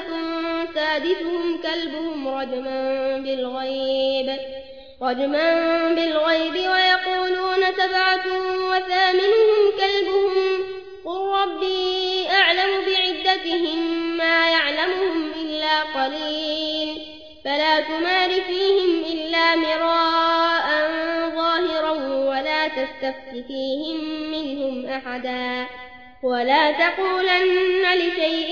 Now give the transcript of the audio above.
خمسة سادسهم كلبهم رجما بالغيب رجما بالغيب ويقولون سبعة وثامنهم كلبهم. قل ربي أعلم بعدتهم ما يعلمهم إلا قليل فلا تمار فيهم إلا مراء ظاهرا ولا تستفت فيهم منهم أحدا. ولا تقولن لشيء